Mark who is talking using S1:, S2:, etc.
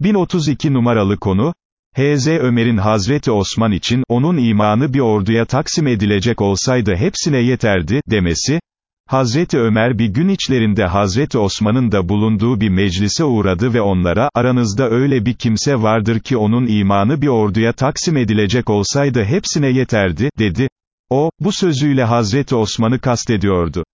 S1: 1032 numaralı konu, H.Z. Ömer'in Hazreti Osman için, onun imanı bir orduya taksim edilecek olsaydı hepsine yeterdi, demesi, Hazreti Ömer bir gün içlerinde Hazreti Osman'ın da bulunduğu bir meclise uğradı ve onlara, aranızda öyle bir kimse vardır ki onun imanı bir orduya taksim edilecek olsaydı hepsine yeterdi, dedi. O, bu sözüyle Hazreti Osman'ı kastediyordu.